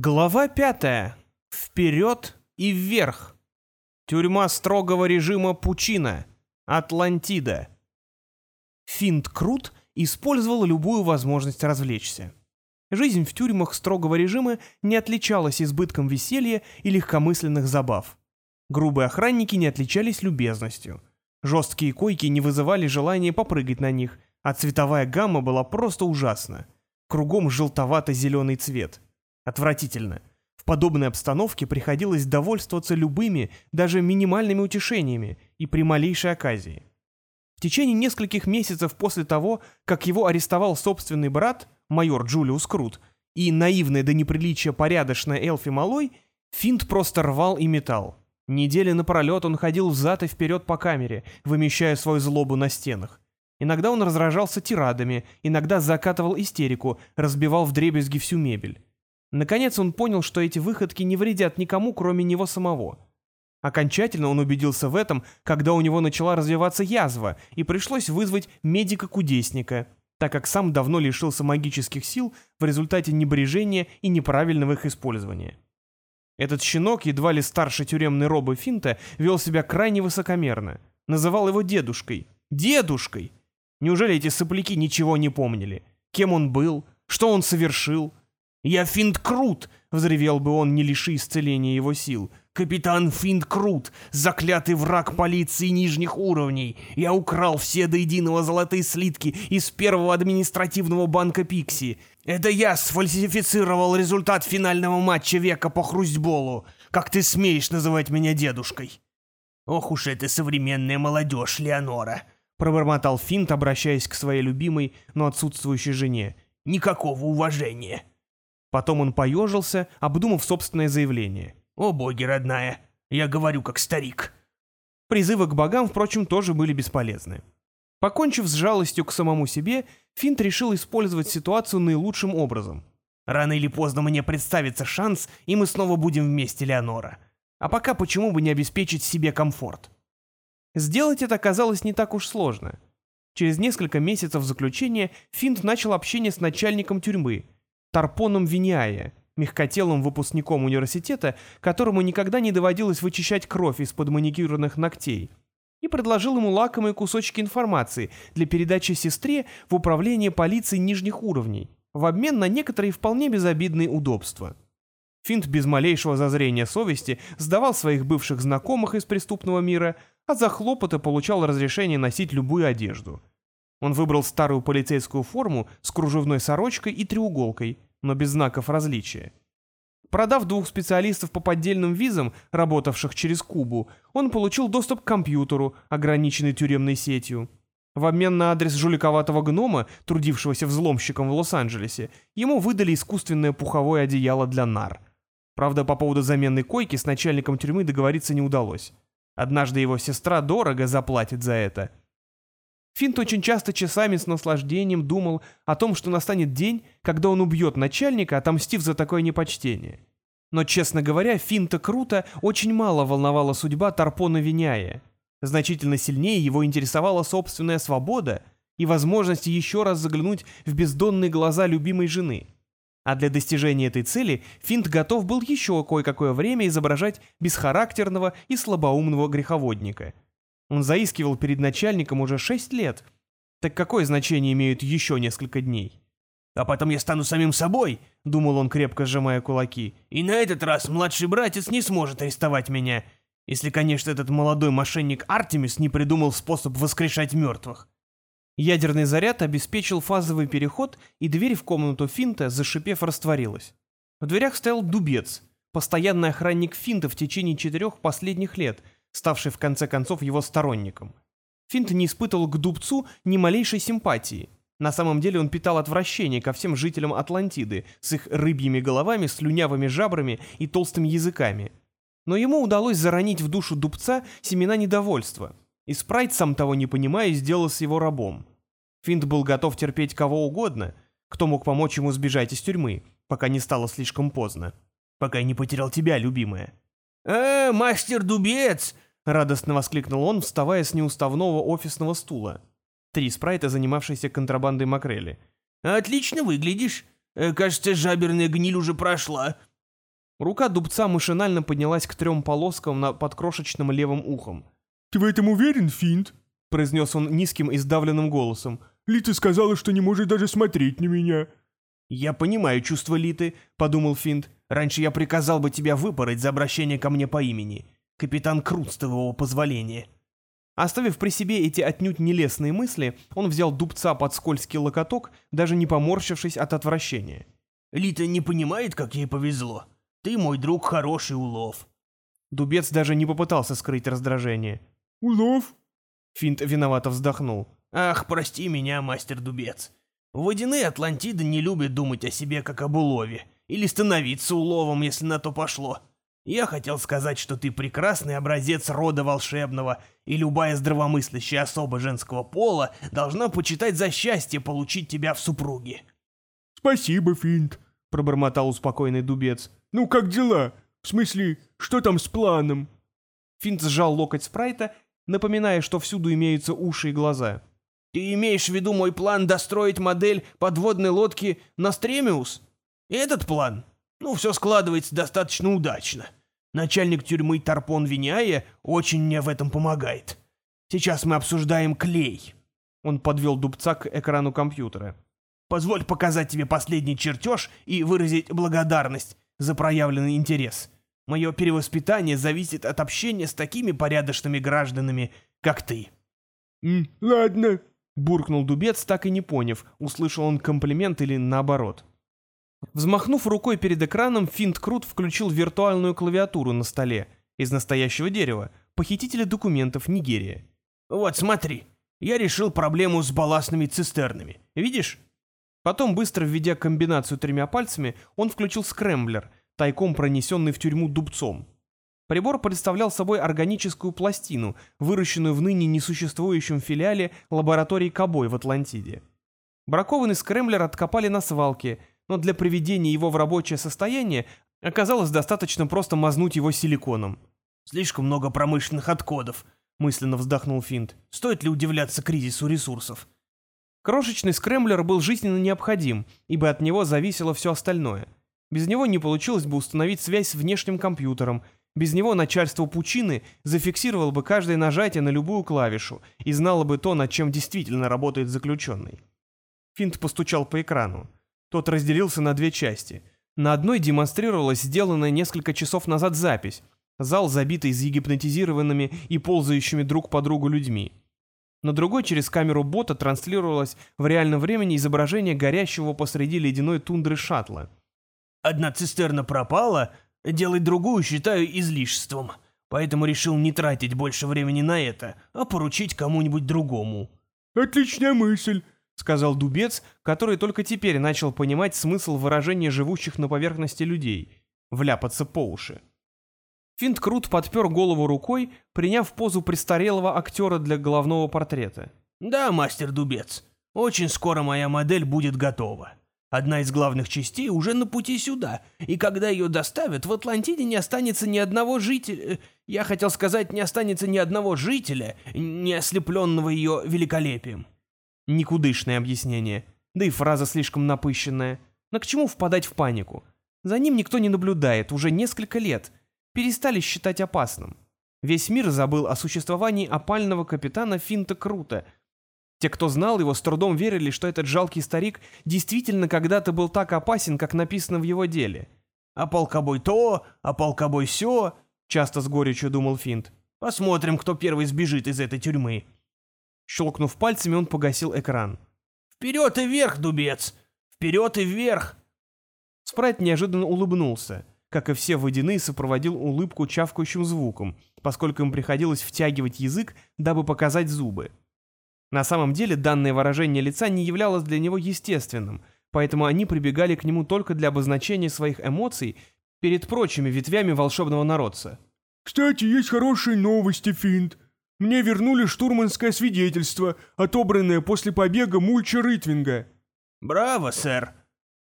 Глава пятая. Вперед и вверх. Тюрьма строгого режима Пучина. Атлантида. Финт Крут использовал любую возможность развлечься. Жизнь в тюрьмах строгого режима не отличалась избытком веселья и легкомысленных забав. Грубые охранники не отличались любезностью. Жесткие койки не вызывали желания попрыгать на них, а цветовая гамма была просто ужасна. Кругом желтовато-зеленый цвет – Отвратительно. В подобной обстановке приходилось довольствоваться любыми, даже минимальными утешениями и при малейшей оказии. В течение нескольких месяцев после того, как его арестовал собственный брат, майор Джулиус Крут, и наивная до неприличия порядочная Элфи Малой, Финт просто рвал и метал. Недели напролет он ходил взад и вперед по камере, вымещая свою злобу на стенах. Иногда он разражался тирадами, иногда закатывал истерику, разбивал вдребезги всю мебель. Наконец он понял, что эти выходки не вредят никому, кроме него самого. Окончательно он убедился в этом, когда у него начала развиваться язва, и пришлось вызвать медика-кудесника, так как сам давно лишился магических сил в результате небрежения и неправильного их использования. Этот щенок, едва ли старше тюремной робы Финта, вел себя крайне высокомерно. Называл его дедушкой. Дедушкой! Неужели эти сопляки ничего не помнили? Кем он был? Что он совершил? «Я Финт Крут!» — взревел бы он, не лиши исцеления его сил. «Капитан Финт Крут, заклятый враг полиции нижних уровней! Я украл все до единого золотые слитки из первого административного банка Пикси! Это я сфальсифицировал результат финального матча века по хрустьболу! Как ты смеешь называть меня дедушкой?» «Ох уж эта современная молодежь, Леонора!» — пробормотал Финт, обращаясь к своей любимой, но отсутствующей жене. «Никакого уважения!» Потом он поежился, обдумав собственное заявление. «О боги, родная, я говорю как старик». Призывы к богам, впрочем, тоже были бесполезны. Покончив с жалостью к самому себе, Финт решил использовать ситуацию наилучшим образом. «Рано или поздно мне представится шанс, и мы снова будем вместе, Леонора. А пока почему бы не обеспечить себе комфорт?» Сделать это оказалось не так уж сложно. Через несколько месяцев заключения Финт начал общение с начальником тюрьмы – Тарпоном Виниая, мягкотелым выпускником университета, которому никогда не доводилось вычищать кровь из-под маникюрных ногтей, и предложил ему лакомые кусочки информации для передачи сестре в управление полиции нижних уровней, в обмен на некоторые вполне безобидные удобства. Финт без малейшего зазрения совести сдавал своих бывших знакомых из преступного мира, а за хлопоты получал разрешение носить любую одежду – он выбрал старую полицейскую форму с кружевной сорочкой и треуголкой, но без знаков различия. Продав двух специалистов по поддельным визам, работавших через Кубу, он получил доступ к компьютеру, ограниченный тюремной сетью. В обмен на адрес жуликоватого гнома, трудившегося взломщиком в Лос-Анджелесе, ему выдали искусственное пуховое одеяло для нар. Правда, по поводу замены койки с начальником тюрьмы договориться не удалось. Однажды его сестра дорого заплатит за это – Финт очень часто часами с наслаждением думал о том, что настанет день, когда он убьет начальника, отомстив за такое непочтение. Но, честно говоря, Финта круто очень мало волновала судьба Тарпона Виняя. Значительно сильнее его интересовала собственная свобода и возможность еще раз заглянуть в бездонные глаза любимой жены. А для достижения этой цели Финт готов был еще кое-какое время изображать бесхарактерного и слабоумного греховодника – он заискивал перед начальником уже шесть лет. Так какое значение имеют еще несколько дней? «А потом я стану самим собой», — думал он, крепко сжимая кулаки. «И на этот раз младший братец не сможет арестовать меня, если, конечно, этот молодой мошенник Артемис не придумал способ воскрешать мертвых». Ядерный заряд обеспечил фазовый переход, и дверь в комнату Финта, зашипев, растворилась. В дверях стоял Дубец, постоянный охранник Финта в течение четырех последних лет — ставший в конце концов его сторонником. Финт не испытывал к Дубцу ни малейшей симпатии. На самом деле он питал отвращение ко всем жителям Атлантиды с их рыбьими головами, слюнявыми жабрами и толстыми языками. Но ему удалось заронить в душу Дубца семена недовольства, и Спрайт, сам того не понимая, сделался его рабом. Финт был готов терпеть кого угодно, кто мог помочь ему сбежать из тюрьмы, пока не стало слишком поздно. Пока не потерял тебя, любимая. «Э, мастер Дубец!» — радостно воскликнул он, вставая с неуставного офисного стула. Три спрайта, занимавшиеся контрабандой макрели. «Отлично выглядишь. Э, кажется, жаберная гниль уже прошла». Рука дубца машинально поднялась к трем полоскам на подкрошечном левом ухом. «Ты в этом уверен, Финт?» — произнес он низким и сдавленным голосом. «Лита сказала, что не может даже смотреть на меня». «Я понимаю чувство Литы», — подумал Финт. «Раньше я приказал бы тебя выпороть за обращение ко мне по имени. Капитан Крут, с твоего позволения». Оставив при себе эти отнюдь нелестные мысли, он взял дубца под скользкий локоток, даже не поморщившись от отвращения. «Лита не понимает, как ей повезло. Ты, мой друг, хороший улов». Дубец даже не попытался скрыть раздражение. «Улов?» Финт виновато вздохнул. «Ах, прости меня, мастер Дубец. Водяные Атлантиды не любят думать о себе как об улове, или становиться уловом, если на то пошло. Я хотел сказать, что ты прекрасный образец рода волшебного, и любая здравомыслящая особа женского пола должна почитать за счастье получить тебя в супруги». «Спасибо, Финт», — пробормотал успокойный дубец. «Ну, как дела? В смысле, что там с планом?» Финт сжал локоть Спрайта, напоминая, что всюду имеются уши и глаза. «Ты имеешь в виду мой план достроить модель подводной лодки Настремиус? Этот план? Ну, все складывается достаточно удачно. Начальник тюрьмы Тарпон Виняя очень мне в этом помогает. Сейчас мы обсуждаем клей». Он подвел дубца к экрану компьютера. «Позволь показать тебе последний чертеж и выразить благодарность за проявленный интерес. Мое перевоспитание зависит от общения с такими порядочными гражданами, как ты». «Ладно», — буркнул дубец, так и не поняв, услышал он комплимент или наоборот. Взмахнув рукой перед экраном, Финт Крут включил виртуальную клавиатуру на столе из настоящего дерева, похитителя документов Нигерия. «Вот смотри, я решил проблему с балластными цистернами. Видишь?» Потом, быстро введя комбинацию тремя пальцами, он включил скрэмблер, тайком пронесенный в тюрьму дубцом. Прибор представлял собой органическую пластину, выращенную в ныне несуществующем филиале лаборатории Кобой в Атлантиде. Бракованный скрэмблер откопали на свалке, но для приведения его в рабочее состояние оказалось достаточно просто мазнуть его силиконом. «Слишком много промышленных отходов», — мысленно вздохнул Финт. «Стоит ли удивляться кризису ресурсов?» Крошечный скрэмблер был жизненно необходим, ибо от него зависело все остальное. Без него не получилось бы установить связь с внешним компьютером, без него начальство Пучины зафиксировало бы каждое нажатие на любую клавишу и знало бы то, над чем действительно работает заключенный. Финт постучал по экрану. Тот разделился на две части. На одной демонстрировалась сделанная несколько часов назад запись. Зал, забитый загипнотизированными и ползающими друг по другу людьми. На другой через камеру бота транслировалось в реальном времени изображение горящего посреди ледяной тундры шаттла. «Одна цистерна пропала, делать другую считаю излишеством, поэтому решил не тратить больше времени на это, а поручить кому-нибудь другому». «Отличная мысль», — сказал Дубец, который только теперь начал понимать смысл выражения живущих на поверхности людей — вляпаться по уши. Финт Крут подпер голову рукой, приняв позу престарелого актера для головного портрета. «Да, мастер Дубец, очень скоро моя модель будет готова. Одна из главных частей уже на пути сюда, и когда ее доставят, в Атлантиде не останется ни одного жителя... Я хотел сказать, не останется ни одного жителя, не ослепленного ее великолепием». Никудышное объяснение, да и фраза слишком напыщенная. Но к чему впадать в панику? За ним никто не наблюдает уже несколько лет. Перестали считать опасным. Весь мир забыл о существовании опального капитана Финта Крута. Те, кто знал его, с трудом верили, что этот жалкий старик действительно когда-то был так опасен, как написано в его деле. «А полкобой то, а полкобой сё», — часто с горечью думал Финт. «Посмотрим, кто первый сбежит из этой тюрьмы». Щелкнув пальцами, он погасил экран. «Вперед и вверх, дубец! Вперед и вверх!» Спрайт неожиданно улыбнулся. Как и все водяные, сопроводил улыбку чавкающим звуком, поскольку им приходилось втягивать язык, дабы показать зубы. На самом деле данное выражение лица не являлось для него естественным, поэтому они прибегали к нему только для обозначения своих эмоций перед прочими ветвями волшебного народца. «Кстати, есть хорошие новости, Финт. Мне вернули штурманское свидетельство, отобранное после побега Мульча Ритвинга». «Браво, сэр!»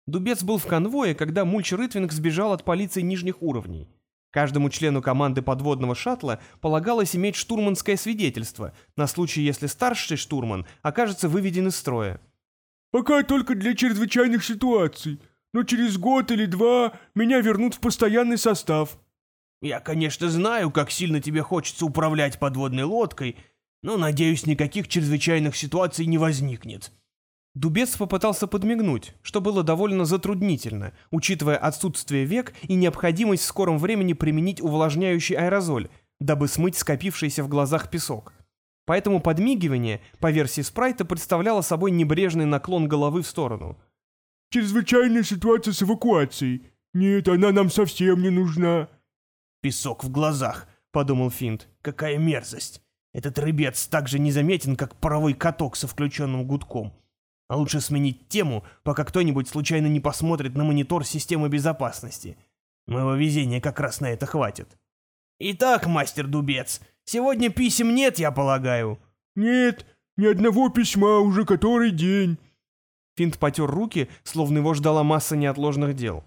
Дубец был в конвое, когда Мульч Ритвинг сбежал от полиции нижних уровней. Каждому члену команды подводного шаттла полагалось иметь штурманское свидетельство, на случай, если старший штурман окажется выведен из строя. «Пока только для чрезвычайных ситуаций. но через год или два меня вернут в постоянный состав». «Я, конечно, знаю, как сильно тебе хочется управлять подводной лодкой, но, надеюсь, никаких чрезвычайных ситуаций не возникнет». Дубец попытался подмигнуть, что было довольно затруднительно, учитывая отсутствие век и необходимость в скором времени применить увлажняющий аэрозоль, дабы смыть скопившийся в глазах песок. Поэтому подмигивание, по версии спрайта, представляло собой небрежный наклон головы в сторону. «Чрезвычайная ситуация с эвакуацией. Нет, она нам совсем не нужна». «Песок в глазах», — подумал Финт. «Какая мерзость! Этот рыбец так же незаметен, как паровой каток со включенным гудком». А лучше сменить тему, пока кто-нибудь случайно не посмотрит на монитор системы безопасности. Моего везения как раз на это хватит. Итак, мастер Дубец, сегодня писем нет, я полагаю. Нет, ни одного письма уже который день. Финт потер руки, словно его ждала масса неотложных дел.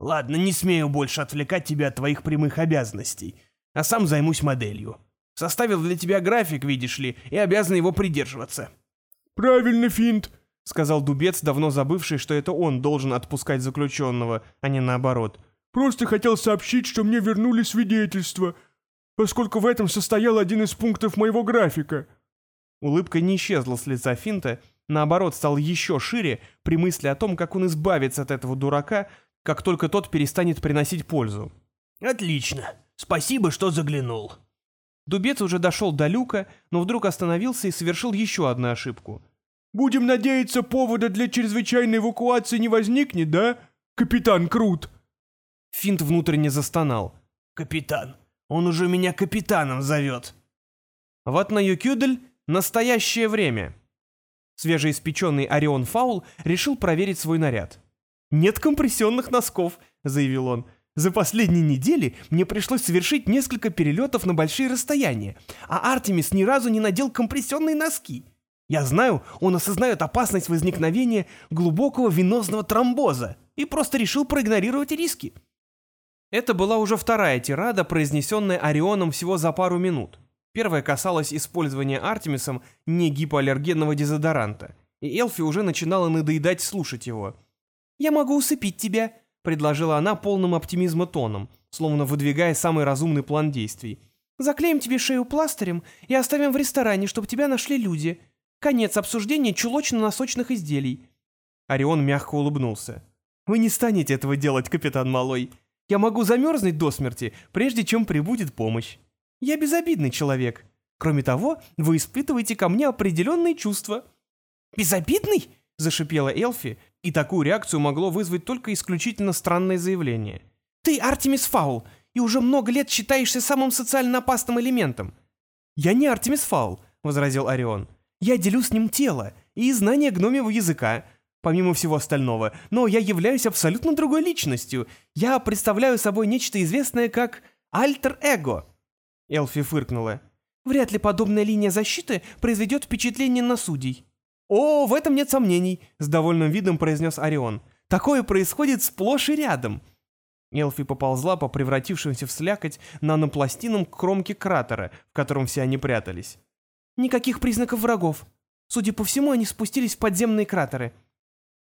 Ладно, не смею больше отвлекать тебя от твоих прямых обязанностей, а сам займусь моделью. Составил для тебя график, видишь ли, и обязан его придерживаться. Правильно, Финт, — сказал Дубец, давно забывший, что это он должен отпускать заключенного, а не наоборот. «Просто хотел сообщить, что мне вернули свидетельство, поскольку в этом состоял один из пунктов моего графика». Улыбка не исчезла с лица Финта, наоборот, стал еще шире при мысли о том, как он избавится от этого дурака, как только тот перестанет приносить пользу. «Отлично. Спасибо, что заглянул». Дубец уже дошел до люка, но вдруг остановился и совершил еще одну ошибку — Будем надеяться, повода для чрезвычайной эвакуации не возникнет, да, капитан Крут?» Финт внутренне застонал. «Капитан, он уже меня капитаном зовет». Вот на Юкюдель настоящее время. Свежеиспеченный Орион Фаул решил проверить свой наряд. «Нет компрессионных носков», — заявил он. «За последние недели мне пришлось совершить несколько перелетов на большие расстояния, а Артемис ни разу не надел компрессионные носки. Я знаю, он осознает опасность возникновения глубокого венозного тромбоза и просто решил проигнорировать риски. Это была уже вторая тирада, произнесенная Орионом всего за пару минут. Первая касалась использования Артемисом не гипоаллергенного дезодоранта, и Элфи уже начинала надоедать слушать его. «Я могу усыпить тебя», — предложила она полным оптимизма тоном, словно выдвигая самый разумный план действий. «Заклеим тебе шею пластырем и оставим в ресторане, чтобы тебя нашли люди. Конец обсуждения чулочно-носочных изделий». Орион мягко улыбнулся. «Вы не станете этого делать, капитан Малой. Я могу замерзнуть до смерти, прежде чем прибудет помощь. Я безобидный человек. Кроме того, вы испытываете ко мне определенные чувства». «Безобидный?» — зашипела Элфи, и такую реакцию могло вызвать только исключительно странное заявление. «Ты Артемис Фаул, и уже много лет считаешься самым социально опасным элементом». «Я не Артемис Фаул», — возразил Орион. Я делю с ним тело и знание гномьего языка, помимо всего остального, но я являюсь абсолютно другой личностью. Я представляю собой нечто известное как альтер-эго». Элфи фыркнула. «Вряд ли подобная линия защиты произведет впечатление на судей». «О, в этом нет сомнений», — с довольным видом произнес Орион. «Такое происходит сплошь и рядом». Элфи поползла по превратившимся в слякоть нанопластинам к кромке кратера, в котором все они прятались. Никаких признаков врагов. Судя по всему, они спустились в подземные кратеры.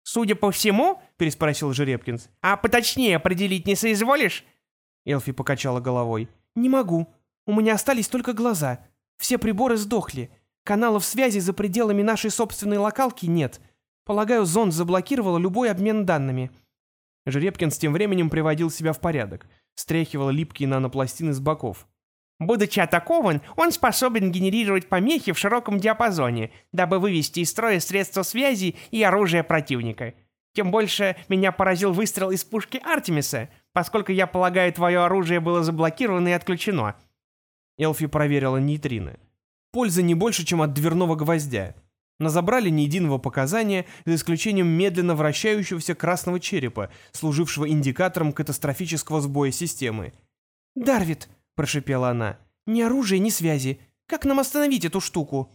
«Судя по всему?» — переспросил Жеребкинс. «А поточнее определить не соизволишь?» Элфи покачала головой. «Не могу. У меня остались только глаза. Все приборы сдохли. Каналов связи за пределами нашей собственной локалки нет. Полагаю, зонд заблокировал любой обмен данными». Жеребкинс тем временем приводил себя в порядок. Стряхивал липкие нанопластины с боков. Будучи атакован, он способен генерировать помехи в широком диапазоне, дабы вывести из строя средства связи и оружие противника. Тем больше меня поразил выстрел из пушки Артемиса, поскольку, я полагаю, твое оружие было заблокировано и отключено». Элфи проверила нейтрины. Пользы не больше, чем от дверного гвоздя. Но забрали ни единого показания, за исключением медленно вращающегося красного черепа, служившего индикатором катастрофического сбоя системы. «Дарвит!» прошипела она. «Ни оружия, ни связи. Как нам остановить эту штуку?»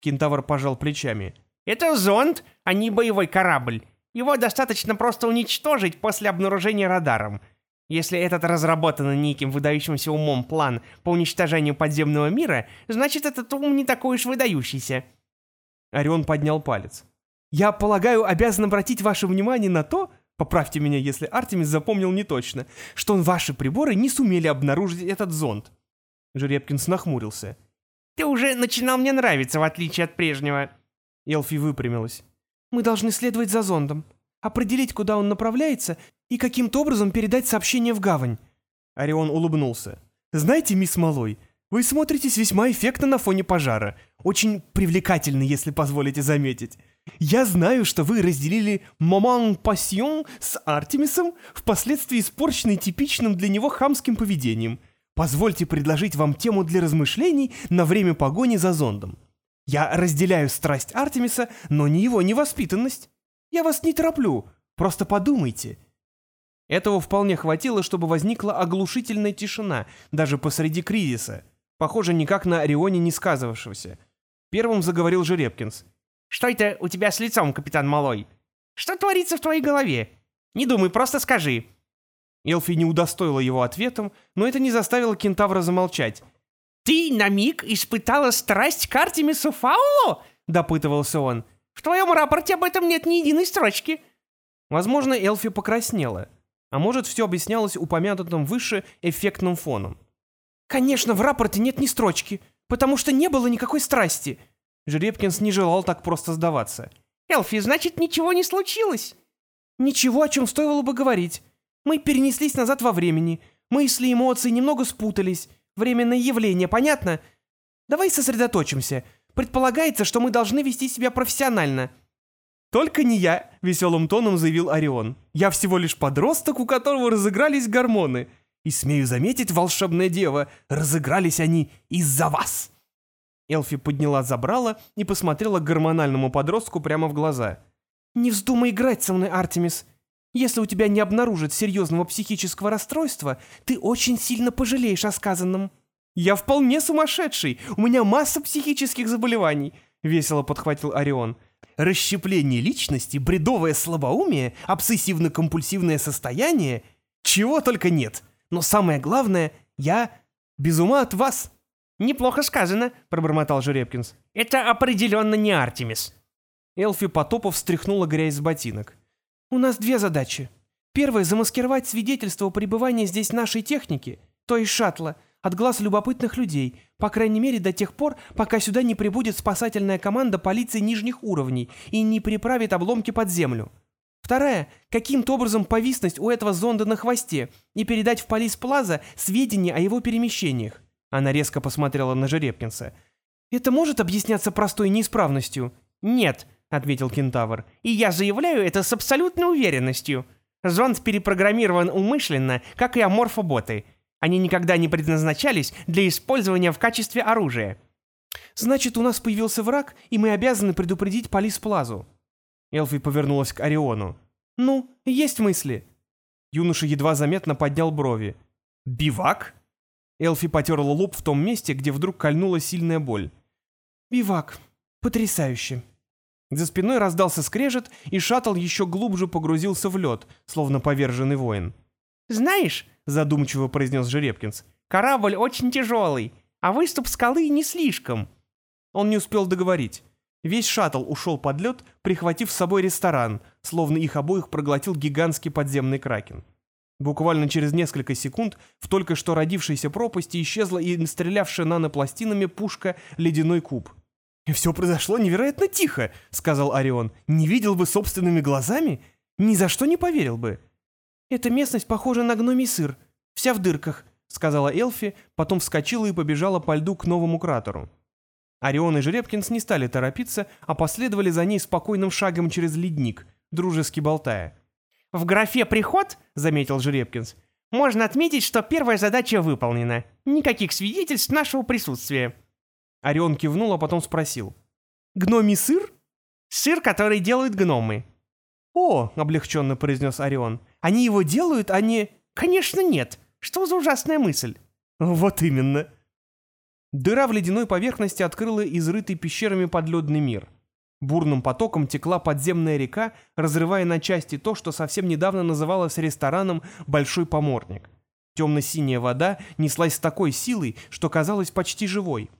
Кентавр пожал плечами. «Это зонд, а не боевой корабль. Его достаточно просто уничтожить после обнаружения радаром. Если этот разработанный неким выдающимся умом план по уничтожению подземного мира, значит, этот ум не такой уж выдающийся». Орион поднял палец. «Я полагаю, обязан обратить ваше внимание на то, поправьте меня, если Артемис запомнил не точно, что ваши приборы не сумели обнаружить этот зонд. Жеребкинс нахмурился. «Ты уже начинал мне нравиться, в отличие от прежнего». Элфи выпрямилась. «Мы должны следовать за зондом, определить, куда он направляется, и каким-то образом передать сообщение в гавань». Орион улыбнулся. «Знаете, мисс Малой, вы смотритесь весьма эффектно на фоне пожара. Очень привлекательно, если позволите заметить. Я знаю, что вы разделили «моман пассион» с Артемисом, впоследствии испорченный типичным для него хамским поведением. Позвольте предложить вам тему для размышлений на время погони за зондом. Я разделяю страсть Артемиса, но не его невоспитанность. Я вас не тороплю, просто подумайте. Этого вполне хватило, чтобы возникла оглушительная тишина, даже посреди кризиса, похоже, никак на Орионе не сказывавшегося. Первым заговорил Жеребкинс. «Что это у тебя с лицом, капитан Малой? Что творится в твоей голове? Не думай, просто скажи». Элфи не удостоила его ответом, но это не заставило кентавра замолчать. «Ты на миг испытала страсть к Артемису Фаулу?» — допытывался он. «В твоем рапорте об этом нет ни единой строчки». Возможно, Элфи покраснела. А может, все объяснялось упомянутым выше эффектным фоном. «Конечно, в рапорте нет ни строчки, потому что не было никакой страсти». Жеребкинс не желал так просто сдаваться. «Элфи, значит, ничего не случилось?» «Ничего, о чем стоило бы говорить. Мы перенеслись назад во времени. Мысли, эмоции немного спутались. Временное явление, понятно? Давай сосредоточимся. Предполагается, что мы должны вести себя профессионально». «Только не я», — веселым тоном заявил Орион. «Я всего лишь подросток, у которого разыгрались гормоны. И, смею заметить, волшебная дева, разыгрались они из-за вас». Элфи подняла забрала и посмотрела гормональному подростку прямо в глаза. «Не вздумай играть со мной, Артемис. Если у тебя не обнаружат серьезного психического расстройства, ты очень сильно пожалеешь о сказанном». «Я вполне сумасшедший, у меня масса психических заболеваний», — весело подхватил Орион. «Расщепление личности, бредовое слабоумие, обсессивно-компульсивное состояние, чего только нет. Но самое главное, я без ума от вас». «Неплохо сказано», — пробормотал Жеребкинс. «Это определенно не Артемис». Элфи Потопов встряхнула грязь с ботинок. «У нас две задачи. Первая — замаскировать свидетельство о пребывании здесь нашей техники, то есть шаттла, от глаз любопытных людей, по крайней мере до тех пор, пока сюда не прибудет спасательная команда полиции нижних уровней и не приправит обломки под землю. Вторая — каким-то образом повиснуть у этого зонда на хвосте и передать в полис Плаза сведения о его перемещениях. Она резко посмотрела на Жеребкинса. «Это может объясняться простой неисправностью?» «Нет», — ответил кентавр, — «и я заявляю это с абсолютной уверенностью. Зонд перепрограммирован умышленно, как и аморфоботы. Они никогда не предназначались для использования в качестве оружия». «Значит, у нас появился враг, и мы обязаны предупредить полис Плазу». Элфи повернулась к Ориону. «Ну, есть мысли?» Юноша едва заметно поднял брови. «Бивак?» Элфи потерла лоб в том месте, где вдруг кольнула сильная боль. «Бивак. Потрясающе». За спиной раздался скрежет, и шаттл еще глубже погрузился в лед, словно поверженный воин. «Знаешь», — задумчиво произнес Жеребкинс, — «корабль очень тяжелый, а выступ скалы не слишком». Он не успел договорить. Весь шаттл ушел под лед, прихватив с собой ресторан, словно их обоих проглотил гигантский подземный кракен. Буквально через несколько секунд в только что родившейся пропасти исчезла и стрелявшая нанопластинами пушка «Ледяной куб». «Все произошло невероятно тихо», — сказал Орион. «Не видел бы собственными глазами? Ни за что не поверил бы». «Эта местность похожа на гномий сыр, вся в дырках», — сказала Элфи, потом вскочила и побежала по льду к новому кратеру. Орион и Жеребкинс не стали торопиться, а последовали за ней спокойным шагом через ледник, дружески болтая. «В графе «Приход», — заметил Жеребкинс, — «можно отметить, что первая задача выполнена. Никаких свидетельств нашего присутствия». Орион кивнул, а потом спросил. «Гномий сыр?» «Сыр, который делают гномы». «О», — облегченно произнес Орион, — «они его делают, а не...» «Конечно нет. Что за ужасная мысль?» «Вот именно», Дыра в ледяной поверхности открыла изрытый пещерами подледный мир. Бурным потоком текла подземная река, разрывая на части то, что совсем недавно называлось рестораном «Большой поморник». Темно-синяя вода неслась с такой силой, что казалась почти живой.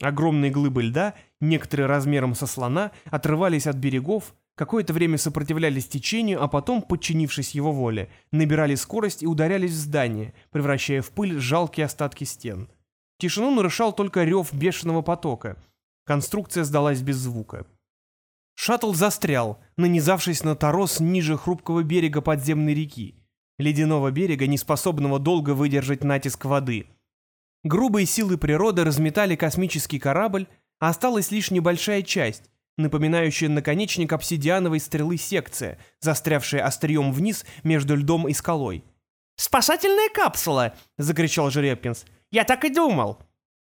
Огромные глыбы льда, некоторые размером со слона, отрывались от берегов, какое-то время сопротивлялись течению, а потом, подчинившись его воле, набирали скорость и ударялись в здание, превращая в пыль жалкие остатки стен. Тишину нарушал только рев бешеного потока. Конструкция сдалась без звука. Шаттл застрял, нанизавшись на торос ниже хрупкого берега подземной реки, ледяного берега, не способного долго выдержать натиск воды. Грубые силы природы разметали космический корабль, а осталась лишь небольшая часть, напоминающая наконечник обсидиановой стрелы секция, застрявшая острием вниз между льдом и скалой. «Спасательная капсула!» — закричал Жеребкинс. «Я так и думал!»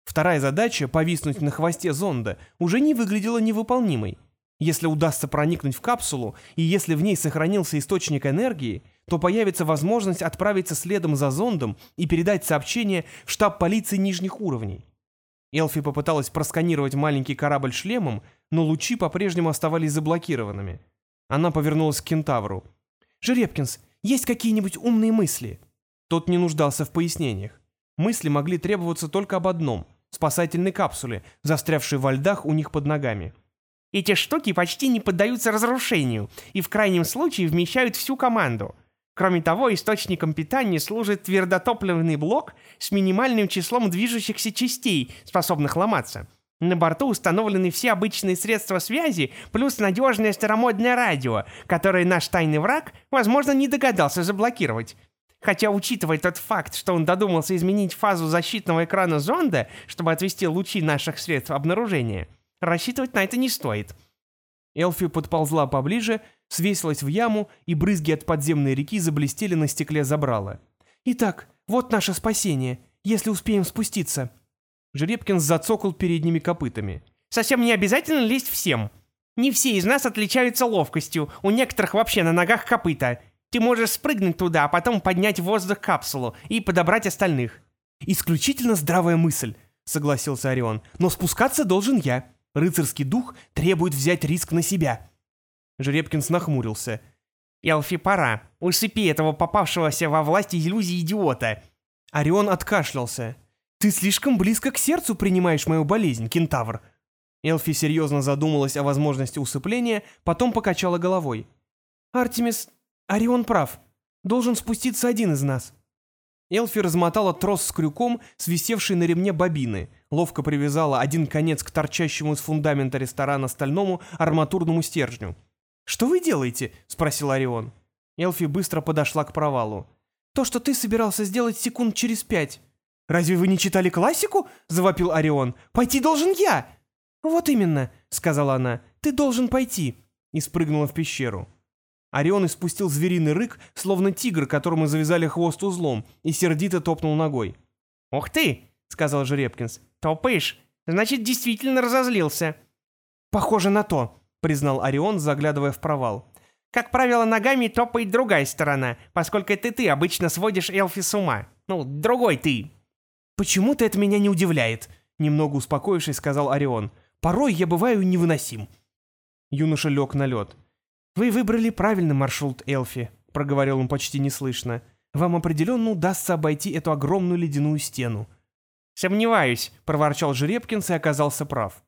Вторая задача — повиснуть на хвосте зонда — уже не выглядела невыполнимой. Если удастся проникнуть в капсулу, и если в ней сохранился источник энергии, то появится возможность отправиться следом за зондом и передать сообщение в штаб полиции нижних уровней. Элфи попыталась просканировать маленький корабль шлемом, но лучи по-прежнему оставались заблокированными. Она повернулась к кентавру. «Жеребкинс, есть какие-нибудь умные мысли?» Тот не нуждался в пояснениях. Мысли могли требоваться только об одном — спасательной капсуле, застрявшей во льдах у них под ногами. Эти штуки почти не поддаются разрушению и в крайнем случае вмещают всю команду. Кроме того, источником питания служит твердотопливный блок с минимальным числом движущихся частей, способных ломаться. На борту установлены все обычные средства связи, плюс надежное старомодное радио, которое наш тайный враг, возможно, не догадался заблокировать. Хотя, учитывая тот факт, что он додумался изменить фазу защитного экрана зонда, чтобы отвести лучи наших средств обнаружения, рассчитывать на это не стоит. Элфи подползла поближе, свесилась в яму, и брызги от подземной реки заблестели на стекле забрала. «Итак, вот наше спасение, если успеем спуститься». Жеребкин зацокал передними копытами. «Совсем не обязательно лезть всем. Не все из нас отличаются ловкостью, у некоторых вообще на ногах копыта. Ты можешь спрыгнуть туда, а потом поднять в воздух капсулу и подобрать остальных». «Исключительно здравая мысль», — согласился Орион. «Но спускаться должен я. Рыцарский дух требует взять риск на себя». Жеребкинс нахмурился. «Элфи, пора. Усыпи этого попавшегося во власть иллюзии идиота». Орион откашлялся. «Ты слишком близко к сердцу принимаешь мою болезнь, кентавр». Элфи серьезно задумалась о возможности усыпления, потом покачала головой. «Артемис, Орион прав. Должен спуститься один из нас». Элфи размотала трос с крюком, свисевший на ремне бобины, ловко привязала один конец к торчащему из фундамента ресторана стальному арматурному стержню. «Что вы делаете?» — спросил Орион. Элфи быстро подошла к провалу. «То, что ты собирался сделать секунд через пять». «Разве вы не читали классику?» — завопил Орион. «Пойти должен я!» «Вот именно», — сказала она. «Ты должен пойти». И спрыгнула в пещеру. Орион испустил звериный рык, словно тигр, которому завязали хвост узлом, и сердито топнул ногой. «Ух ты!» — сказал Жеребкинс. «Топаешь? Значит, действительно разозлился». «Похоже на то», — признал Орион, заглядывая в провал. «Как правило, ногами топает другая сторона, поскольку это ты обычно сводишь Элфи с ума. Ну, другой ты». «Почему-то это меня не удивляет», — немного успокоившись, сказал Орион. «Порой я бываю невыносим». Юноша лег на лед. «Вы выбрали правильный маршрут, Элфи», — проговорил он почти неслышно. «Вам определенно удастся обойти эту огромную ледяную стену». «Сомневаюсь», — проворчал Жеребкинс и оказался прав.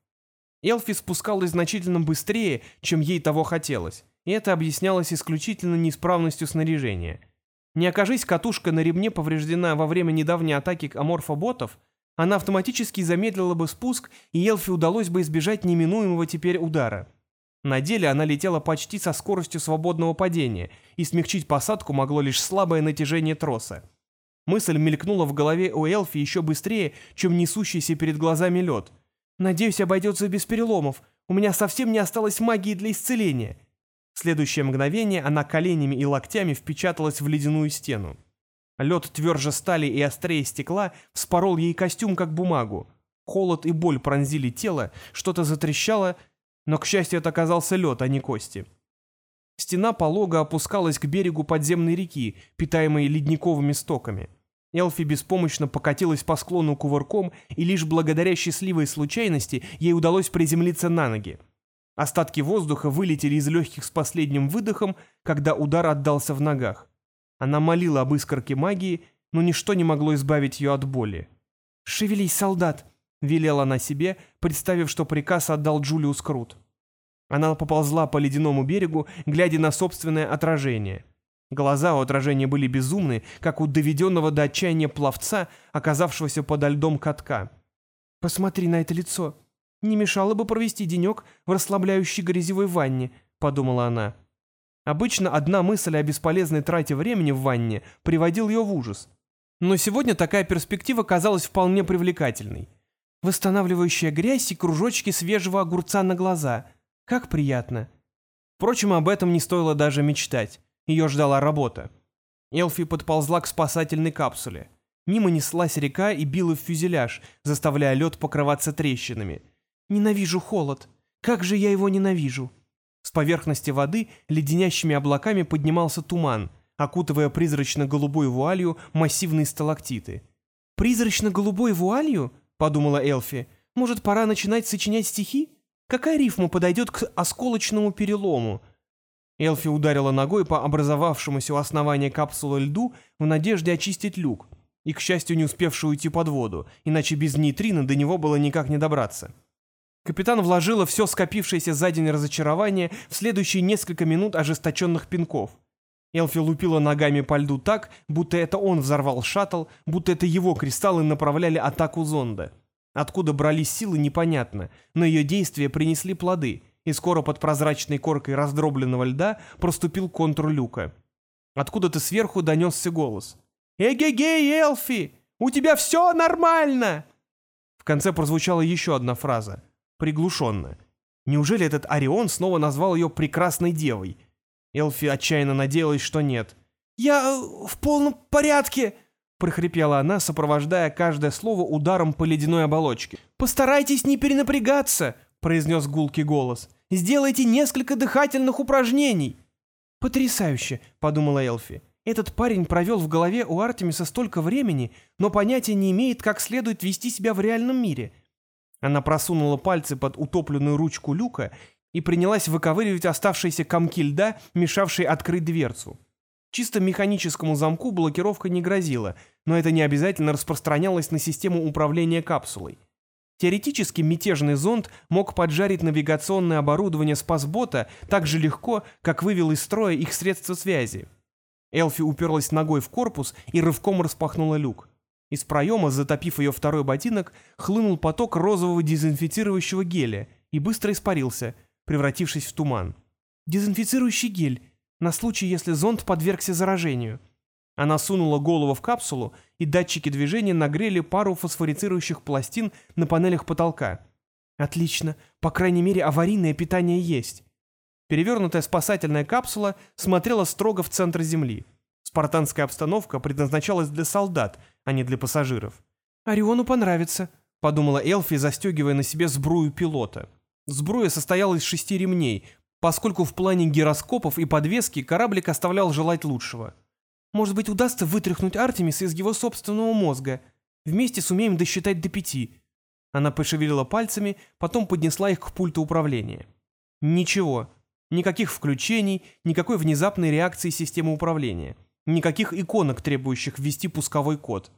Элфи спускалась значительно быстрее, чем ей того хотелось, и это объяснялось исключительно неисправностью снаряжения — не окажись катушка на ремне повреждена во время недавней атаки аморфоботов, она автоматически замедлила бы спуск, и Элфи удалось бы избежать неминуемого теперь удара. На деле она летела почти со скоростью свободного падения, и смягчить посадку могло лишь слабое натяжение троса. Мысль мелькнула в голове у Элфи еще быстрее, чем несущийся перед глазами лед. «Надеюсь, обойдется без переломов. У меня совсем не осталось магии для исцеления. В следующее мгновение она коленями и локтями впечаталась в ледяную стену. Лед тверже стали и острее стекла вспорол ей костюм, как бумагу. Холод и боль пронзили тело, что-то затрещало, но, к счастью, это оказался лед, а не кости. Стена полога опускалась к берегу подземной реки, питаемой ледниковыми стоками. Элфи беспомощно покатилась по склону кувырком, и лишь благодаря счастливой случайности ей удалось приземлиться на ноги. Остатки воздуха вылетели из легких с последним выдохом, когда удар отдался в ногах. Она молила об искорке магии, но ничто не могло избавить ее от боли. «Шевелись, солдат!» — велела она себе, представив, что приказ отдал Джулиус Крут. Она поползла по ледяному берегу, глядя на собственное отражение. Глаза у отражения были безумны, как у доведенного до отчаяния пловца, оказавшегося подо льдом катка. «Посмотри на это лицо. Не мешало бы провести денек в расслабляющей грязевой ванне», — подумала она. Обычно одна мысль о бесполезной трате времени в ванне приводила ее в ужас. Но сегодня такая перспектива казалась вполне привлекательной. Восстанавливающая грязь и кружочки свежего огурца на глаза. Как приятно. Впрочем, об этом не стоило даже мечтать. Ее ждала работа. Элфи подползла к спасательной капсуле. Мимо неслась река и била в фюзеляж, заставляя лед покрываться трещинами. «Ненавижу холод. Как же я его ненавижу!» С поверхности воды леденящими облаками поднимался туман, окутывая призрачно-голубой вуалью массивные сталактиты. «Призрачно-голубой вуалью?» — подумала Элфи. «Может, пора начинать сочинять стихи? Какая рифма подойдет к осколочному перелому?» Элфи ударила ногой по образовавшемуся у основания капсулы льду в надежде очистить люк, и, к счастью, не успевший уйти под воду, иначе без нейтрина до него было никак не добраться. Капитан вложила все скопившееся за день разочарование в следующие несколько минут ожесточенных пинков. Элфи лупила ногами по льду так, будто это он взорвал шаттл, будто это его кристаллы направляли атаку зонда. Откуда брались силы, непонятно, но ее действия принесли плоды, и скоро под прозрачной коркой раздробленного льда проступил контур люка. Откуда-то сверху донесся голос. «Эгегей, Элфи! У тебя все нормально!» В конце прозвучала еще одна фраза — приглушенно. Неужели этот Орион снова назвал ее прекрасной девой? Элфи отчаянно надеялась, что нет. «Я э, в полном порядке!» — прохрипела она, сопровождая каждое слово ударом по ледяной оболочке. «Постарайтесь не перенапрягаться!» — произнес гулкий голос. «Сделайте несколько дыхательных упражнений!» «Потрясающе!» — подумала Элфи. «Этот парень провел в голове у Артемиса столько времени, но понятия не имеет, как следует вести себя в реальном мире. Она просунула пальцы под утопленную ручку люка и принялась выковыривать оставшиеся комки льда, мешавшие открыть дверцу. Чисто механическому замку блокировка не грозила, но это не обязательно распространялось на систему управления капсулой. Теоретически мятежный зонд мог поджарить навигационное оборудование спасбота так же легко, как вывел из строя их средства связи. Элфи уперлась ногой в корпус и рывком распахнула люк. Из проема, затопив ее второй ботинок, хлынул поток розового дезинфицирующего геля и быстро испарился, превратившись в туман. «Дезинфицирующий гель, на случай, если зонд подвергся заражению». Она сунула голову в капсулу, и датчики движения нагрели пару фосфорицирующих пластин на панелях потолка. «Отлично, по крайней мере, аварийное питание есть». Перевернутая спасательная капсула смотрела строго в центр Земли. Спартанская обстановка предназначалась для солдат, а не для пассажиров. «Ориону понравится», — подумала Элфи, застегивая на себе сбрую пилота. Сбруя состояла из шести ремней, поскольку в плане гироскопов и подвески кораблик оставлял желать лучшего. «Может быть, удастся вытряхнуть Артемиса из его собственного мозга. Вместе сумеем досчитать до пяти». Она пошевелила пальцами, потом поднесла их к пульту управления. Ничего. Никаких включений, никакой внезапной реакции системы управления. Никаких иконок, требующих ввести пусковой код.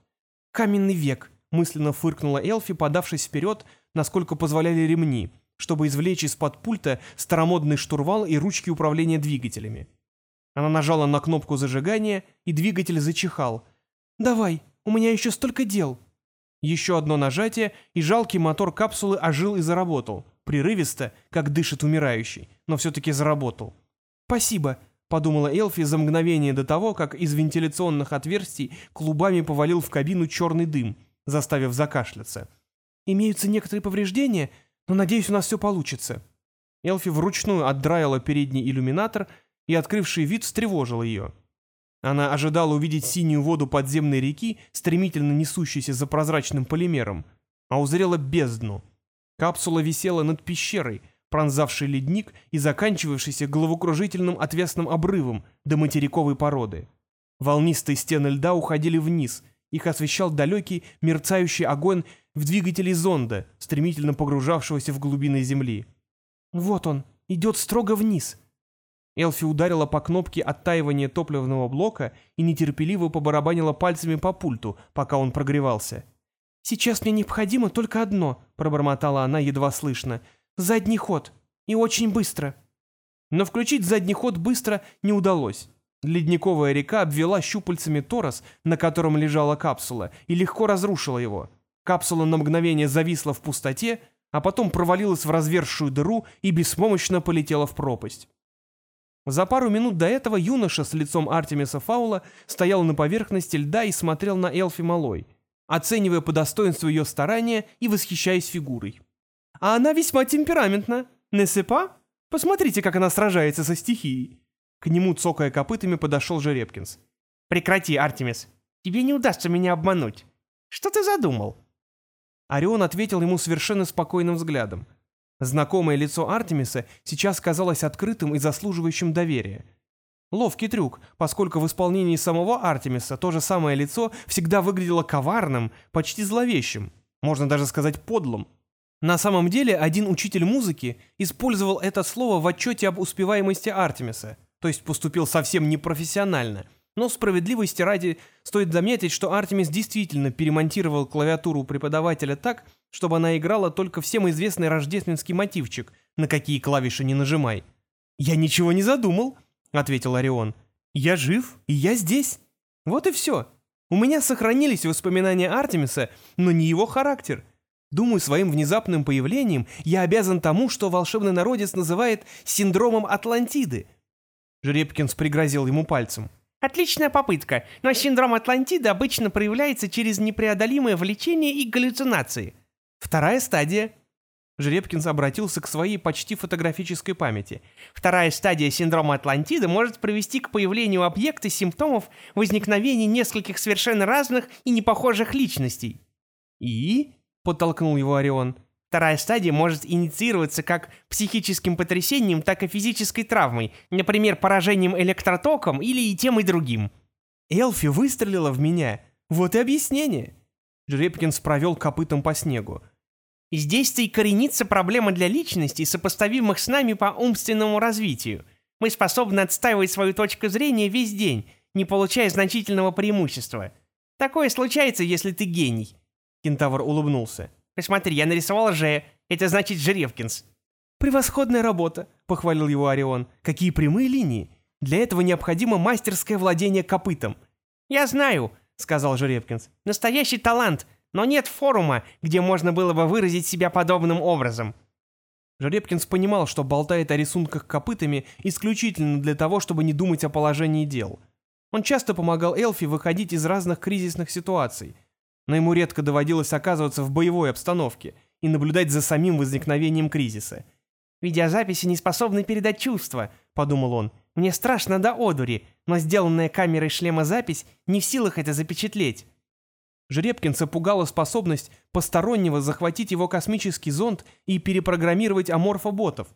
«Каменный век», — мысленно фыркнула Элфи, подавшись вперед, насколько позволяли ремни, чтобы извлечь из-под пульта старомодный штурвал и ручки управления двигателями. Она нажала на кнопку зажигания, и двигатель зачихал. «Давай, у меня еще столько дел!» Еще одно нажатие, и жалкий мотор капсулы ожил и заработал, прерывисто, как дышит умирающий, но все-таки заработал. «Спасибо», — подумала Элфи за мгновение до того, как из вентиляционных отверстий клубами повалил в кабину черный дым, заставив закашляться. «Имеются некоторые повреждения, но, надеюсь, у нас все получится». Элфи вручную отдраила передний иллюминатор, и открывший вид встревожил ее. Она ожидала увидеть синюю воду подземной реки, стремительно несущейся за прозрачным полимером, а узрела бездну. Капсула висела над пещерой — пронзавший ледник и заканчивавшийся головокружительным отвесным обрывом до материковой породы. Волнистые стены льда уходили вниз, их освещал далекий мерцающий огонь в двигателе зонда, стремительно погружавшегося в глубины земли. «Вот он, идет строго вниз», Элфи ударила по кнопке оттаивания топливного блока и нетерпеливо побарабанила пальцами по пульту, пока он прогревался. «Сейчас мне необходимо только одно», — пробормотала она едва слышно, Задний ход. И очень быстро. Но включить задний ход быстро не удалось. Ледниковая река обвела щупальцами торос, на котором лежала капсула, и легко разрушила его. Капсула на мгновение зависла в пустоте, а потом провалилась в разверзшую дыру и беспомощно полетела в пропасть. За пару минут до этого юноша с лицом Артемиса Фаула стоял на поверхности льда и смотрел на Элфи Малой, оценивая по достоинству ее старания и восхищаясь фигурой. «А она весьма темпераментна, не сепа? Посмотрите, как она сражается со стихией». К нему, цокая копытами, подошел Жеребкинс. «Прекрати, Артемис. Тебе не удастся меня обмануть. Что ты задумал?» Орион ответил ему совершенно спокойным взглядом. Знакомое лицо Артемиса сейчас казалось открытым и заслуживающим доверия. Ловкий трюк, поскольку в исполнении самого Артемиса то же самое лицо всегда выглядело коварным, почти зловещим, можно даже сказать подлым. На самом деле один учитель музыки использовал это слово в отчете об успеваемости Артемиса, то есть поступил совсем непрофессионально. Но справедливости ради стоит заметить, что Артемис действительно перемонтировал клавиатуру преподавателя так, чтобы она играла только всем известный рождественский мотивчик, на какие клавиши не нажимай. «Я ничего не задумал», — ответил Орион. «Я жив, и я здесь. Вот и все. У меня сохранились воспоминания Артемиса, но не его характер. Думаю, своим внезапным появлением я обязан тому, что волшебный народец называет синдромом Атлантиды». Жеребкинс пригрозил ему пальцем. Отличная попытка, но синдром Атлантиды обычно проявляется через непреодолимое влечение и галлюцинации. Вторая стадия. Жеребкинс обратился к своей почти фотографической памяти. Вторая стадия синдрома Атлантиды может привести к появлению объекта симптомов возникновения нескольких совершенно разных и непохожих личностей. «И?» — подтолкнул его Орион. Вторая стадия может инициироваться как психическим потрясением, так и физической травмой, например, поражением электротоком или и тем, и другим. Элфи выстрелила в меня. Вот и объяснение. Жеребкинс провел копытом по снегу. Здесь-то и коренится проблема для личностей, сопоставимых с нами по умственному развитию. Мы способны отстаивать свою точку зрения весь день, не получая значительного преимущества. Такое случается, если ты гений. Кентавр улыбнулся. Посмотри, я нарисовал Ж. Это значит Жеревкинс. «Превосходная работа», — похвалил его Орион. «Какие прямые линии! Для этого необходимо мастерское владение копытом». «Я знаю», — сказал Жеребкинс. «Настоящий талант, но нет форума, где можно было бы выразить себя подобным образом». Жеребкинс понимал, что болтает о рисунках копытами исключительно для того, чтобы не думать о положении дел. Он часто помогал Элфи выходить из разных кризисных ситуаций, но ему редко доводилось оказываться в боевой обстановке и наблюдать за самим возникновением кризиса. «Видеозаписи не способны передать чувства», — подумал он. «Мне страшно до одури, но сделанная камерой шлема запись не в силах это запечатлеть». Жеребкинца пугала способность постороннего захватить его космический зонд и перепрограммировать аморфоботов.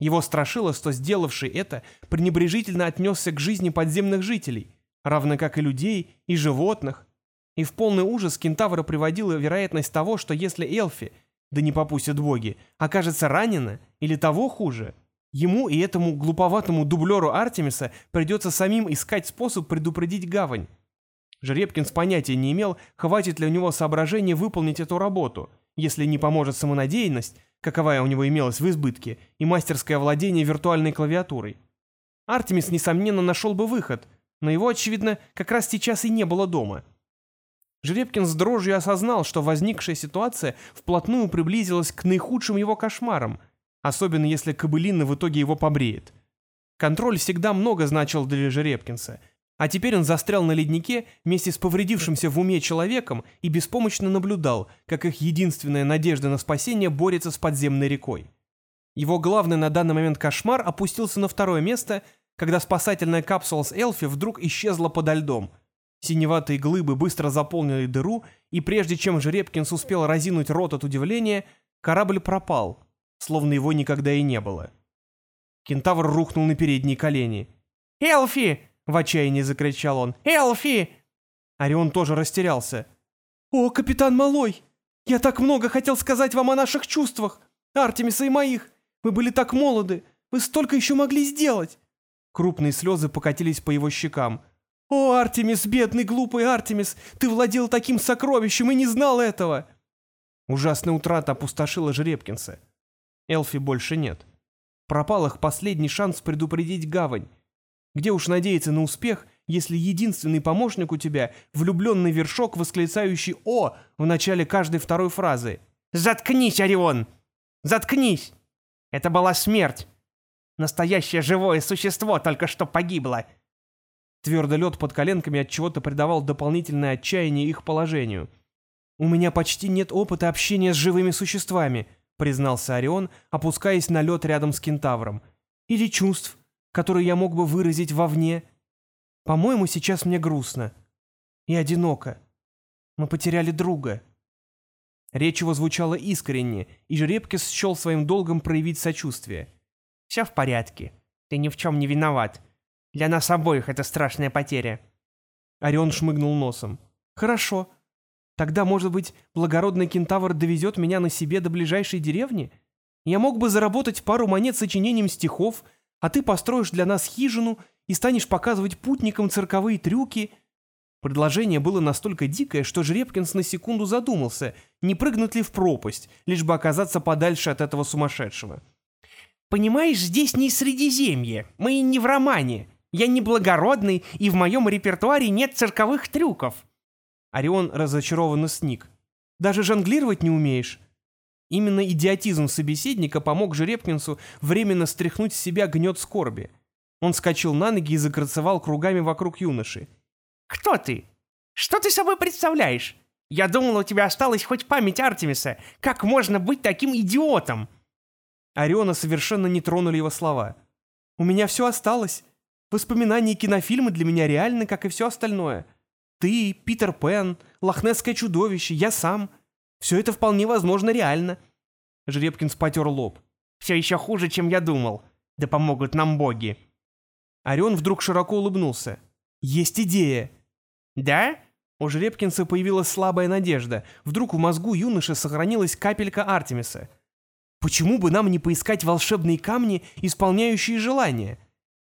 Его страшило, что сделавший это пренебрежительно отнесся к жизни подземных жителей, равно как и людей, и животных. И в полный ужас кентавра приводила вероятность того, что если Элфи, да не попустят боги, окажется ранена или того хуже, ему и этому глуповатому дублеру Артемиса придется самим искать способ предупредить гавань. Жеребкинс понятия не имел, хватит ли у него соображения выполнить эту работу, если не поможет самонадеянность, каковая у него имелась в избытке, и мастерское владение виртуальной клавиатурой. Артемис, несомненно, нашел бы выход, но его, очевидно, как раз сейчас и не было дома. Жеребкин с дрожью осознал, что возникшая ситуация вплотную приблизилась к наихудшим его кошмарам, особенно если Кобылина в итоге его побреет. Контроль всегда много значил для Жеребкинса — а теперь он застрял на леднике вместе с повредившимся в уме человеком и беспомощно наблюдал, как их единственная надежда на спасение борется с подземной рекой. Его главный на данный момент кошмар опустился на второе место, когда спасательная капсула с Элфи вдруг исчезла подо льдом. Синеватые глыбы быстро заполнили дыру, и прежде чем Жеребкинс успел разинуть рот от удивления, корабль пропал, словно его никогда и не было. Кентавр рухнул на передние колени. «Элфи!» — в отчаянии закричал он. «Элфи!» Орион тоже растерялся. «О, капитан Малой! Я так много хотел сказать вам о наших чувствах, Артемиса и моих! Вы были так молоды! Вы столько еще могли сделать!» Крупные слезы покатились по его щекам. «О, Артемис, бедный глупый Артемис! Ты владел таким сокровищем и не знал этого!» Ужасная утрата опустошила Жеребкинса. Элфи больше нет. Пропал их последний шанс предупредить гавань. Где уж надеяться на успех, если единственный помощник у тебя — влюбленный вершок, восклицающий «О» в начале каждой второй фразы. «Заткнись, Орион! Заткнись! Это была смерть! Настоящее живое существо только что погибло!» Твердый лед под коленками от чего-то придавал дополнительное отчаяние их положению. «У меня почти нет опыта общения с живыми существами», — признался Орион, опускаясь на лед рядом с кентавром. «Или чувств, которые я мог бы выразить вовне. По-моему, сейчас мне грустно. И одиноко. Мы потеряли друга». Речь его звучала искренне, и Жеребкис счел своим долгом проявить сочувствие. «Все в порядке. Ты ни в чем не виноват. Для нас обоих это страшная потеря». Орион шмыгнул носом. «Хорошо. Тогда, может быть, благородный кентавр довезет меня на себе до ближайшей деревни? Я мог бы заработать пару монет сочинением стихов, а ты построишь для нас хижину и станешь показывать путникам цирковые трюки». Предложение было настолько дикое, что Жребкинс на секунду задумался, не прыгнуть ли в пропасть, лишь бы оказаться подальше от этого сумасшедшего. «Понимаешь, здесь не Средиземье, мы не в романе. Я не благородный, и в моем репертуаре нет цирковых трюков». Орион разочарованно сник. «Даже жонглировать не умеешь?» Именно идиотизм собеседника помог Жеребкинсу временно стряхнуть с себя гнет скорби. Он скачал на ноги и загорцевал кругами вокруг юноши. «Кто ты? Что ты собой представляешь? Я думал, у тебя осталась хоть память Артемиса. Как можно быть таким идиотом?» Ориона совершенно не тронули его слова. «У меня все осталось. Воспоминания и кинофильмы для меня реальны, как и все остальное. Ты, Питер Пен, Лохнесское чудовище, я сам. Все это вполне возможно реально». Жеребкинс потер лоб. «Все еще хуже, чем я думал. Да помогут нам боги». Орион вдруг широко улыбнулся. «Есть идея!» «Да?» У Жеребкинса появилась слабая надежда. Вдруг в мозгу юноши сохранилась капелька Артемиса. «Почему бы нам не поискать волшебные камни, исполняющие желания?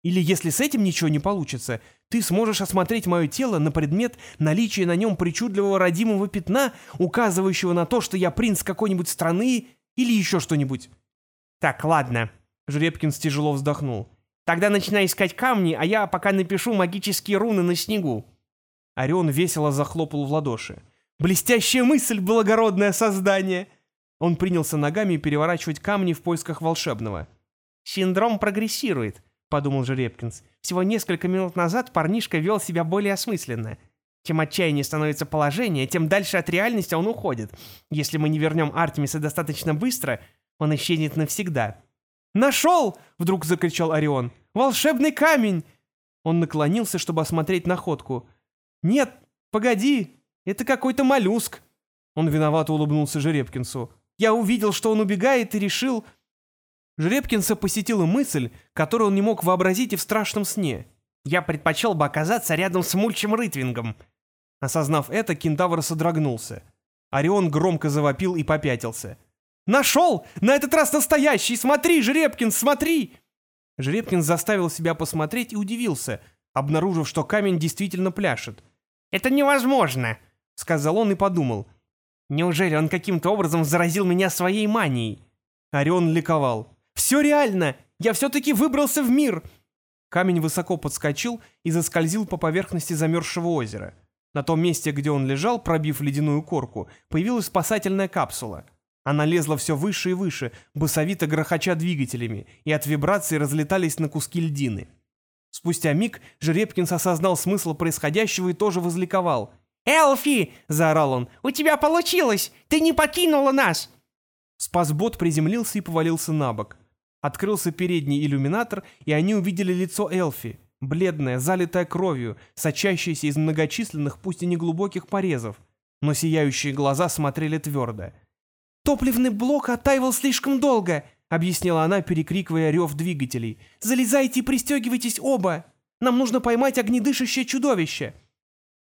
Или если с этим ничего не получится, ты сможешь осмотреть мое тело на предмет наличия на нем причудливого родимого пятна, указывающего на то, что я принц какой-нибудь страны или еще что-нибудь?» «Так, ладно». Жеребкинс тяжело вздохнул. «Тогда начинай искать камни, а я пока напишу магические руны на снегу». Орион весело захлопал в ладоши. «Блестящая мысль, благородное создание!» Он принялся ногами переворачивать камни в поисках волшебного. «Синдром прогрессирует», — подумал Жеребкинс. «Всего несколько минут назад парнишка вел себя более осмысленно. Чем отчаяннее становится положение, тем дальше от реальности он уходит. Если мы не вернем Артемиса достаточно быстро, он исчезнет навсегда». «Нашел!» — вдруг закричал Орион. «Волшебный камень!» Он наклонился, чтобы осмотреть находку. «Нет, погоди, это какой-то моллюск!» Он виновато улыбнулся Жеребкинсу. «Я увидел, что он убегает, и решил...» Жеребкинса посетила мысль, которую он не мог вообразить и в страшном сне. «Я предпочел бы оказаться рядом с Мульчем Рытвингом». Осознав это, кентавр содрогнулся. Орион громко завопил и попятился. «Нашел! На этот раз настоящий! Смотри, Жеребкин, смотри!» Жеребкин заставил себя посмотреть и удивился, обнаружив, что камень действительно пляшет. «Это невозможно!» — сказал он и подумал. «Неужели он каким-то образом заразил меня своей манией?» Орион ликовал. «Все реально! Я все-таки выбрался в мир!» Камень высоко подскочил и заскользил по поверхности замерзшего озера. На том месте, где он лежал, пробив ледяную корку, появилась спасательная капсула. Она лезла все выше и выше, басовито грохоча двигателями, и от вибраций разлетались на куски льдины. Спустя миг Жеребкинс осознал смысл происходящего и тоже возликовал. «Элфи!» — заорал он. «У тебя получилось! Ты не покинула нас!» Спасбот приземлился и повалился на бок. Открылся передний иллюминатор, и они увидели лицо Элфи, бледное, залитое кровью, сочащееся из многочисленных, пусть и неглубоких порезов, но сияющие глаза смотрели твердо. «Топливный блок оттаивал слишком долго», — объяснила она, перекрикивая рев двигателей. «Залезайте и пристегивайтесь оба! Нам нужно поймать огнедышащее чудовище!»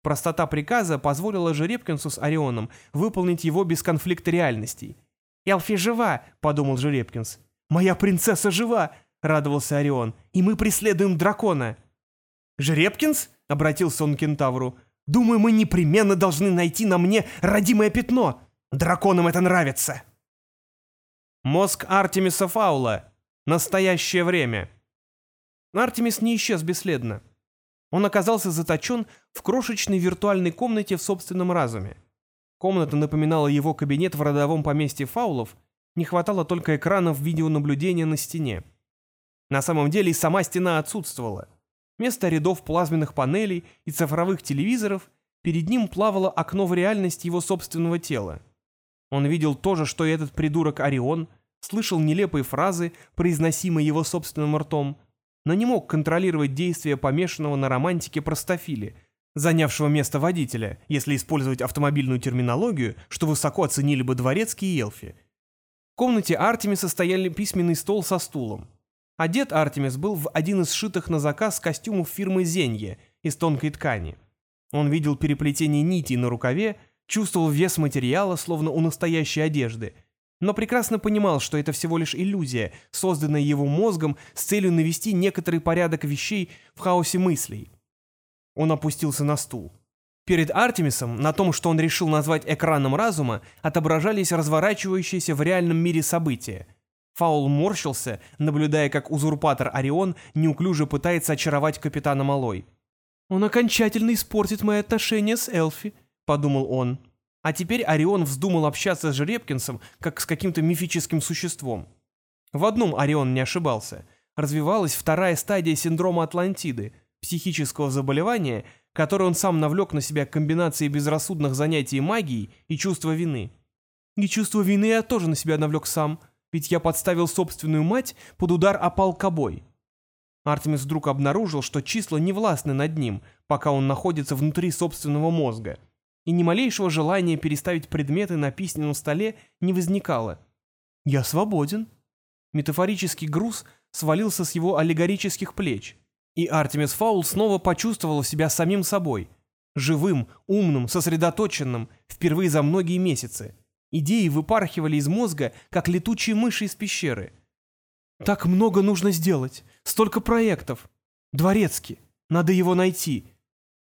Простота приказа позволила Жеребкинсу с Орионом выполнить его без конфликта реальностей. «Элфи жива!» — подумал Жеребкинс. «Моя принцесса жива!» — радовался Орион. «И мы преследуем дракона!» «Жеребкинс?» — обратился он к кентавру. «Думаю, мы непременно должны найти на мне родимое пятно. Драконам это нравится!» Мозг Артемиса Фаула Настоящее время. Артемис не исчез бесследно. Он оказался заточен в крошечной виртуальной комнате в собственном разуме. Комната напоминала его кабинет в родовом поместье Фаулов, не хватало только экранов видеонаблюдения на стене. На самом деле и сама стена отсутствовала. Вместо рядов плазменных панелей и цифровых телевизоров перед ним плавало окно в реальность его собственного тела. Он видел то же, что и этот придурок Орион, слышал нелепые фразы, произносимые его собственным ртом, но не мог контролировать действия помешанного на романтике простофили, занявшего место водителя, если использовать автомобильную терминологию, что высоко оценили бы дворецкие и эльфи. В комнате Артемиса стояли письменный стол со стулом. Одет Артемис был в один из сшитых на заказ костюмов фирмы «Зенье» из тонкой ткани. Он видел переплетение нитей на рукаве, чувствовал вес материала, словно у настоящей одежды, но прекрасно понимал, что это всего лишь иллюзия, созданная его мозгом с целью навести некоторый порядок вещей в хаосе мыслей. Он опустился на стул. Перед Артемисом, на том, что он решил назвать экраном разума, отображались разворачивающиеся в реальном мире события. Фаул морщился, наблюдая, как узурпатор Орион неуклюже пытается очаровать капитана Малой. «Он окончательно испортит мои отношения с Элфи», — подумал он. А теперь Орион вздумал общаться с Жеребкинсом, как с каким-то мифическим существом. В одном Орион не ошибался. Развивалась вторая стадия синдрома Атлантиды, психического заболевания, которое он сам навлек на себя комбинацией безрассудных занятий магией и чувства вины. И чувство вины я тоже на себя навлек сам — ведь я подставил собственную мать под удар опал. Артемис вдруг обнаружил, что числа не властны над ним, пока он находится внутри собственного мозга, и ни малейшего желания переставить предметы на письменном столе не возникало. «Я свободен». Метафорический груз свалился с его аллегорических плеч, и Артемис Фаул снова почувствовал себя самим собой, живым, умным, сосредоточенным, впервые за многие месяцы. Идеи выпархивали из мозга, как летучие мыши из пещеры. «Так много нужно сделать! Столько проектов! Дворецкий! Надо его найти!»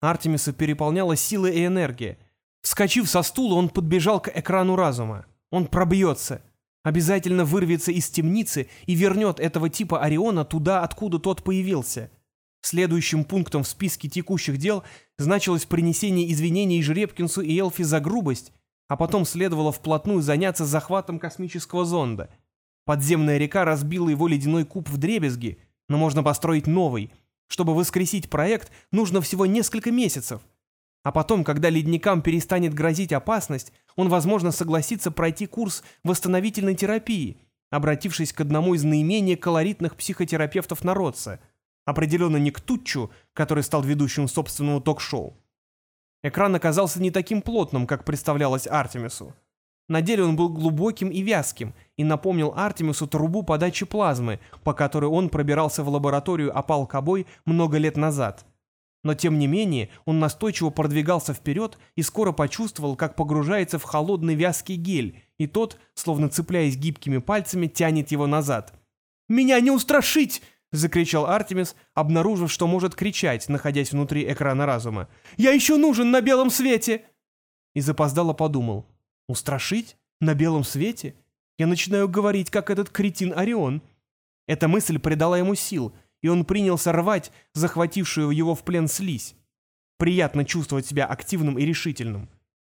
Артемиса переполняла сила и энергия. Вскочив со стула, он подбежал к экрану разума. Он пробьется. Обязательно вырвется из темницы и вернет этого типа Ориона туда, откуда тот появился. Следующим пунктом в списке текущих дел значилось принесение извинений Жребкинсу и Элфи за грубость, а потом следовало вплотную заняться захватом космического зонда. Подземная река разбила его ледяной куб в дребезги, но можно построить новый. Чтобы воскресить проект, нужно всего несколько месяцев. А потом, когда ледникам перестанет грозить опасность, он, возможно, согласится пройти курс восстановительной терапии, обратившись к одному из наименее колоритных психотерапевтов народца, определенно не к Тутчу, который стал ведущим собственного ток-шоу. Экран оказался не таким плотным, как представлялось Артемису. На деле он был глубоким и вязким и напомнил Артемису трубу подачи плазмы, по которой он пробирался в лабораторию опал Кобой много лет назад. Но тем не менее он настойчиво продвигался вперед и скоро почувствовал, как погружается в холодный вязкий гель, и тот, словно цепляясь гибкими пальцами, тянет его назад. «Меня не устрашить!» — закричал Артемис, обнаружив, что может кричать, находясь внутри экрана разума. «Я еще нужен на белом свете!» И запоздало подумал. «Устрашить? На белом свете? Я начинаю говорить, как этот кретин Орион». Эта мысль придала ему сил, и он принялся рвать захватившую его в плен слизь. Приятно чувствовать себя активным и решительным.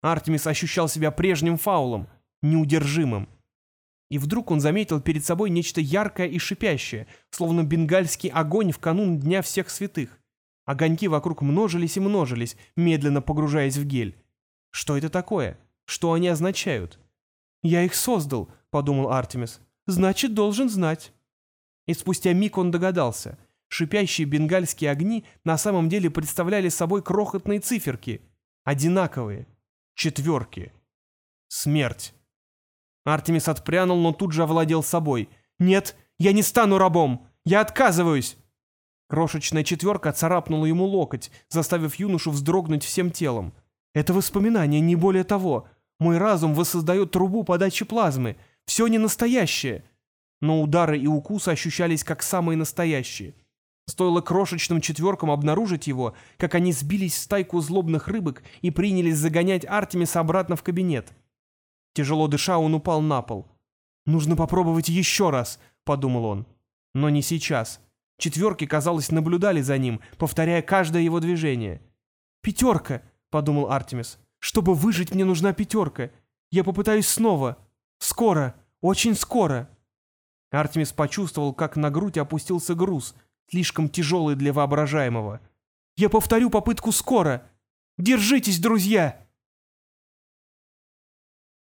Артемис ощущал себя прежним фаулом, неудержимым. И вдруг он заметил перед собой нечто яркое и шипящее, словно бенгальский огонь в канун Дня Всех Святых. Огоньки вокруг множились и множились, медленно погружаясь в гель. Что это такое? Что они означают? «Я их создал», — подумал Артемис. «Значит, должен знать». И спустя миг он догадался. Шипящие бенгальские огни на самом деле представляли собой крохотные циферки. Одинаковые. Четверки. Смерть. Артемис отпрянул, но тут же овладел собой. «Нет, я не стану рабом! Я отказываюсь!» Крошечная четверка царапнула ему локоть, заставив юношу вздрогнуть всем телом. «Это воспоминание, не более того. Мой разум воссоздает трубу подачи плазмы. Все не настоящее». Но удары и укусы ощущались как самые настоящие. Стоило крошечным четверкам обнаружить его, как они сбились в стайку злобных рыбок и принялись загонять Артемиса обратно в кабинет. Тяжело дыша, он упал на пол. «Нужно попробовать еще раз», — подумал он. Но не сейчас. Четверки, казалось, наблюдали за ним, повторяя каждое его движение. «Пятерка!» — подумал Артемис. «Чтобы выжить, мне нужна пятерка. Я попытаюсь снова. Скоро, очень скоро!» Артемис почувствовал, как на грудь опустился груз, слишком тяжелый для воображаемого. «Я повторю попытку скоро! Держитесь, друзья!»